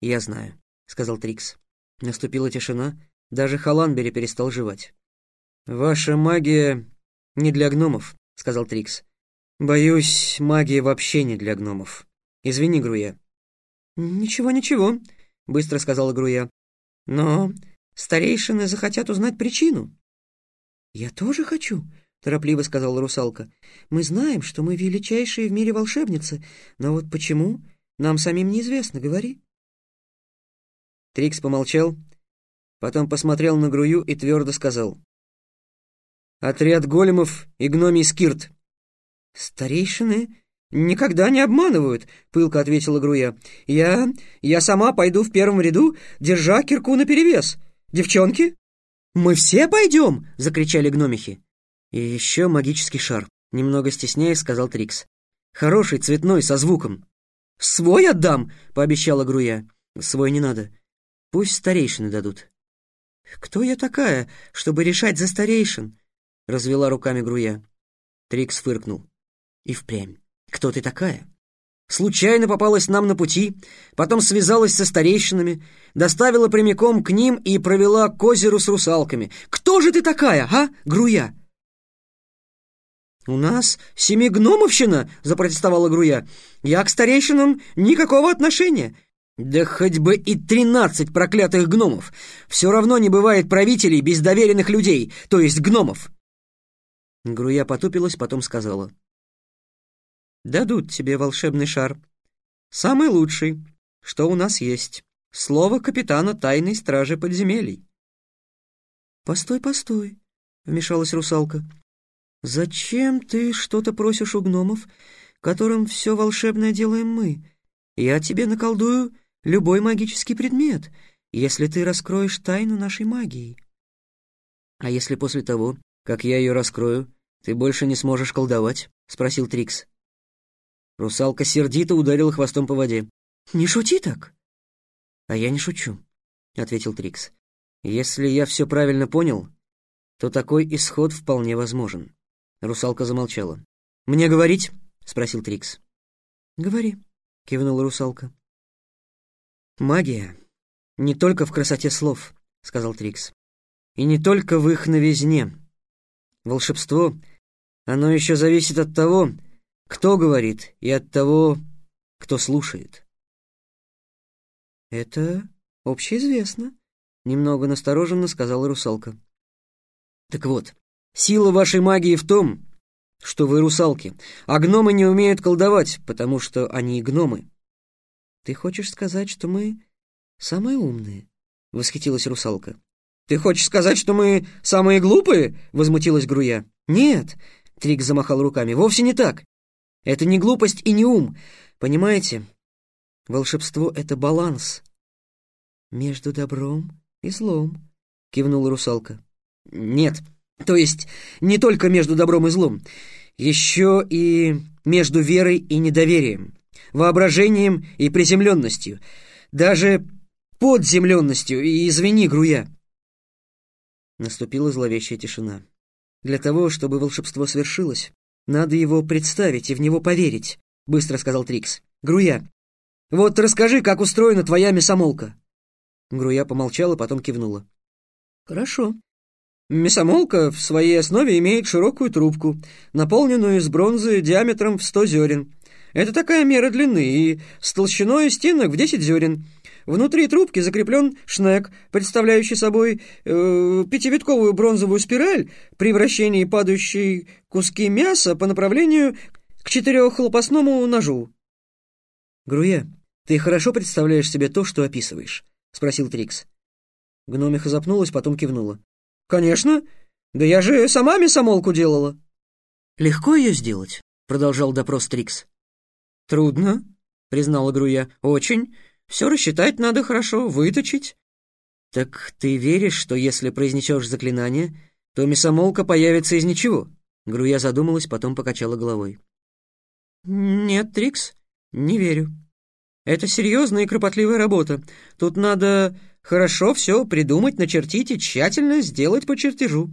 «Я знаю», — сказал Трикс. Наступила тишина, даже Халанбери перестал жевать. «Ваша магия не для гномов», — сказал Трикс. «Боюсь, магия вообще не для гномов. Извини, Груя». «Ничего, ничего», — быстро сказала Груя. «Но старейшины захотят узнать причину». «Я тоже хочу», — торопливо сказала русалка. «Мы знаем, что мы величайшие в мире волшебницы, но вот почему, нам самим неизвестно, говори». Трикс помолчал, потом посмотрел на Грую и твердо сказал. «Отряд големов и гномий скирт». «Старейшины никогда не обманывают», — пылко ответила Груя. «Я... я сама пойду в первом ряду, держа кирку наперевес. Девчонки?» «Мы все пойдем!» — закричали гномихи. «И еще магический шар», — немного стесняясь, сказал Трикс. «Хороший, цветной, со звуком». «Свой отдам!» — пообещала Груя. «Свой не надо. Пусть старейшины дадут». «Кто я такая, чтобы решать за старейшин?» — развела руками Груя. Трикс фыркнул. «И впрямь. Кто ты такая?» Случайно попалась нам на пути, потом связалась со старейшинами, доставила прямиком к ним и провела к озеру с русалками. Кто же ты такая, а, Груя?» «У нас семигномовщина», — запротестовала Груя. «Я к старейшинам никакого отношения. Да хоть бы и тринадцать проклятых гномов. Все равно не бывает правителей без доверенных людей, то есть гномов. Груя потупилась, потом сказала. «Дадут тебе волшебный шар. Самый лучший, что у нас есть. Слово капитана тайной стражи подземелий». «Постой, постой», — вмешалась русалка. «Зачем ты что-то просишь у гномов, которым все волшебное делаем мы? Я тебе наколдую любой магический предмет, если ты раскроешь тайну нашей магии. А если после того, как я ее раскрою, ты больше не сможешь колдовать? спросил Трикс. Русалка сердито ударила хвостом по воде. Не шути так. А я не шучу, ответил Трикс. Если я все правильно понял, то такой исход вполне возможен. Русалка замолчала. Мне говорить? спросил Трикс. Говори, кивнула русалка. «Магия не только в красоте слов», — сказал Трикс, — «и не только в их новизне. Волшебство, оно еще зависит от того, кто говорит, и от того, кто слушает». «Это общеизвестно», — немного настороженно сказала русалка. «Так вот, сила вашей магии в том, что вы русалки, а гномы не умеют колдовать, потому что они гномы. «Ты хочешь сказать, что мы самые умные?» — восхитилась русалка. «Ты хочешь сказать, что мы самые глупые?» — возмутилась Груя. «Нет!» — Трик замахал руками. «Вовсе не так. Это не глупость и не ум. Понимаете? Волшебство — это баланс. Между добром и злом», — кивнула русалка. «Нет, то есть не только между добром и злом, еще и между верой и недоверием воображением и приземленностью, даже подземленностью, и извини, Груя. Наступила зловещая тишина. Для того, чтобы волшебство свершилось, надо его представить и в него поверить, быстро сказал Трикс. Груя, вот расскажи, как устроена твоя мясомолка. Груя помолчала, потом кивнула. Хорошо. Мясомолка в своей основе имеет широкую трубку, наполненную из бронзы диаметром в сто зерен. Это такая мера длины и с толщиной стенок в 10 зерен. Внутри трубки закреплен шнек, представляющий собой э, пятивитковую бронзовую спираль, при вращении падающей куски мяса по направлению к четырехлопастному ножу. «Груя, ты хорошо представляешь себе то, что описываешь?» — спросил Трикс. Гномиха запнулась, потом кивнула. «Конечно! Да я же сама мясомолку делала!» «Легко ее сделать?» — продолжал допрос Трикс. «Трудно», — признала Груя. «Очень. Все рассчитать надо хорошо, выточить». «Так ты веришь, что если произнесешь заклинание, то мясомолка появится из ничего?» Груя задумалась, потом покачала головой. «Нет, Трикс, не верю. Это серьезная и кропотливая работа. Тут надо хорошо все придумать, начертить и тщательно сделать по чертежу».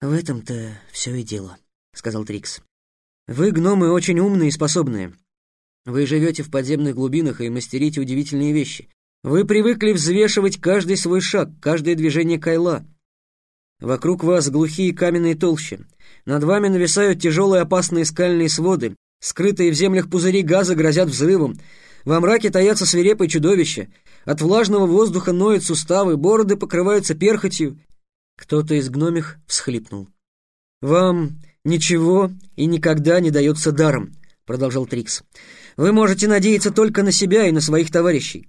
«В этом-то все и дело», — сказал Трикс. Вы, гномы, очень умные и способные. Вы живете в подземных глубинах и мастерите удивительные вещи. Вы привыкли взвешивать каждый свой шаг, каждое движение кайла. Вокруг вас глухие каменные толщи. Над вами нависают тяжелые опасные скальные своды. Скрытые в землях пузыри газа грозят взрывом. Во мраке таятся свирепые чудовища. От влажного воздуха ноют суставы, бороды покрываются перхотью. Кто-то из гномих всхлипнул. «Вам ничего и никогда не дается даром», — продолжал Трикс. «Вы можете надеяться только на себя и на своих товарищей.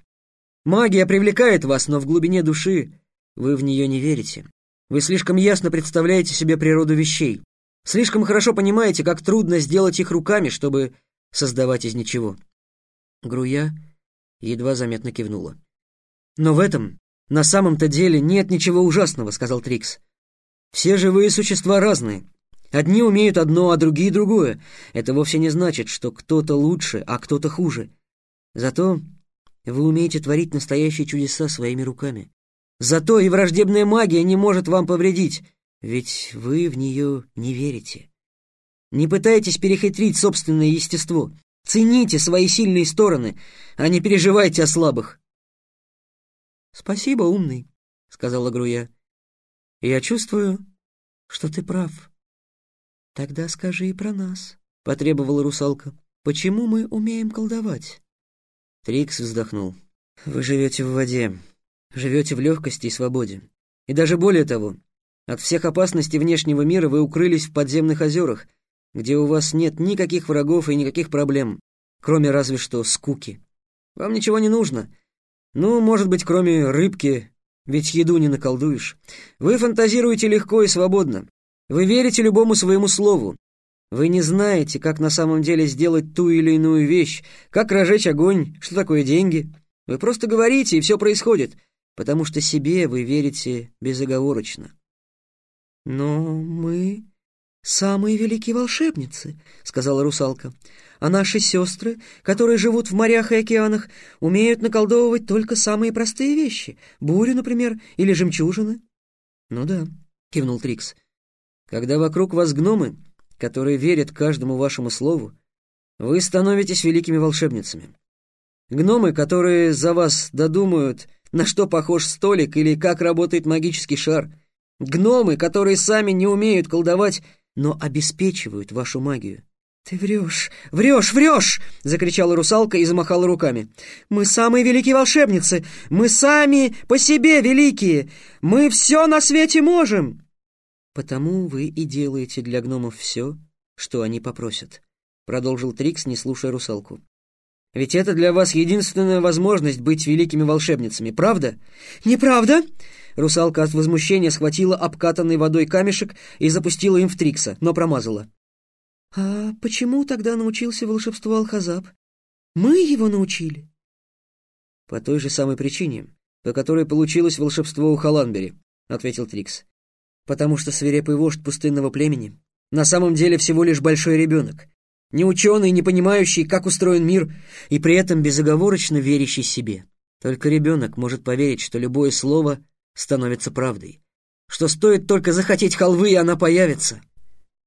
Магия привлекает вас, но в глубине души вы в нее не верите. Вы слишком ясно представляете себе природу вещей, слишком хорошо понимаете, как трудно сделать их руками, чтобы создавать из ничего». Груя едва заметно кивнула. «Но в этом на самом-то деле нет ничего ужасного», — сказал Трикс. «Все живые существа разные. Одни умеют одно, а другие другое. Это вовсе не значит, что кто-то лучше, а кто-то хуже. Зато вы умеете творить настоящие чудеса своими руками. Зато и враждебная магия не может вам повредить, ведь вы в нее не верите. Не пытайтесь перехитрить собственное естество. Цените свои сильные стороны, а не переживайте о слабых. «Спасибо, умный», — сказала Груя. «Я чувствую, что ты прав». «Тогда скажи и про нас», — потребовала русалка. «Почему мы умеем колдовать?» Трикс вздохнул. «Вы живете в воде, живете в легкости и свободе. И даже более того, от всех опасностей внешнего мира вы укрылись в подземных озерах, где у вас нет никаких врагов и никаких проблем, кроме разве что скуки. Вам ничего не нужно, ну, может быть, кроме рыбки, ведь еду не наколдуешь. Вы фантазируете легко и свободно. Вы верите любому своему слову. Вы не знаете, как на самом деле сделать ту или иную вещь, как разжечь огонь, что такое деньги. Вы просто говорите, и все происходит, потому что себе вы верите безоговорочно. «Но мы самые великие волшебницы», — сказала русалка а наши сестры, которые живут в морях и океанах, умеют наколдовывать только самые простые вещи, бурю, например, или жемчужины». «Ну да», — кивнул Трикс. «Когда вокруг вас гномы, которые верят каждому вашему слову, вы становитесь великими волшебницами. Гномы, которые за вас додумают, на что похож столик или как работает магический шар. Гномы, которые сами не умеют колдовать, но обеспечивают вашу магию. «Ты врешь, врешь, врешь!» — закричала русалка и замахала руками. «Мы самые великие волшебницы! Мы сами по себе великие! Мы все на свете можем!» «Потому вы и делаете для гномов все, что они попросят», — продолжил Трикс, не слушая русалку. «Ведь это для вас единственная возможность быть великими волшебницами, правда?» «Неправда!» Русалка от возмущения схватила обкатанный водой камешек и запустила им в Трикса, но промазала. «А почему тогда научился волшебству Алхазаб? Мы его научили?» «По той же самой причине, по которой получилось волшебство у Халанбери», — ответил Трикс. «Потому что свирепый вождь пустынного племени на самом деле всего лишь большой ребенок, не ученый, не понимающий, как устроен мир, и при этом безоговорочно верящий себе. Только ребенок может поверить, что любое слово становится правдой, что стоит только захотеть халвы, и она появится».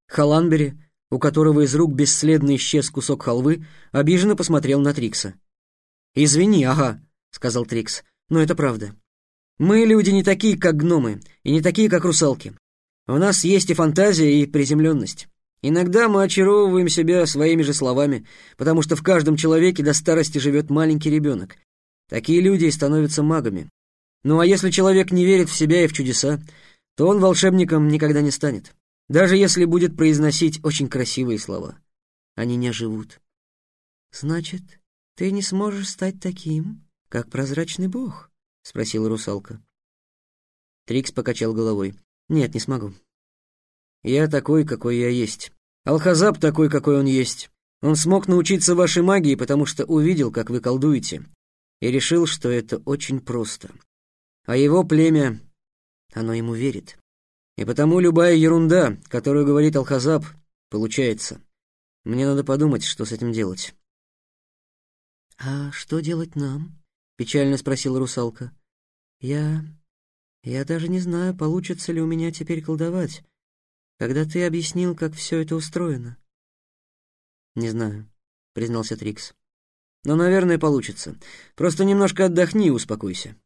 Халанбери у которого из рук бесследно исчез кусок халвы, обиженно посмотрел на Трикса. «Извини, ага», — сказал Трикс, — «но это правда. Мы люди не такие, как гномы, и не такие, как русалки. У нас есть и фантазия, и приземленность. Иногда мы очаровываем себя своими же словами, потому что в каждом человеке до старости живет маленький ребенок. Такие люди и становятся магами. Ну а если человек не верит в себя и в чудеса, то он волшебником никогда не станет. Даже если будет произносить очень красивые слова. Они не оживут. «Значит, ты не сможешь стать таким, как прозрачный бог?» — спросила русалка. Трикс покачал головой. «Нет, не смогу. Я такой, какой я есть. Алхазаб такой, какой он есть. Он смог научиться вашей магии, потому что увидел, как вы колдуете, и решил, что это очень просто. А его племя, оно ему верит. И потому любая ерунда, которую говорит Алхазаб, получается. Мне надо подумать, что с этим делать. «А что делать нам?» — печально спросила русалка. «Я... я даже не знаю, получится ли у меня теперь колдовать, когда ты объяснил, как все это устроено». «Не знаю», — признался Трикс. Но, наверное, получится. Просто немножко отдохни и успокойся.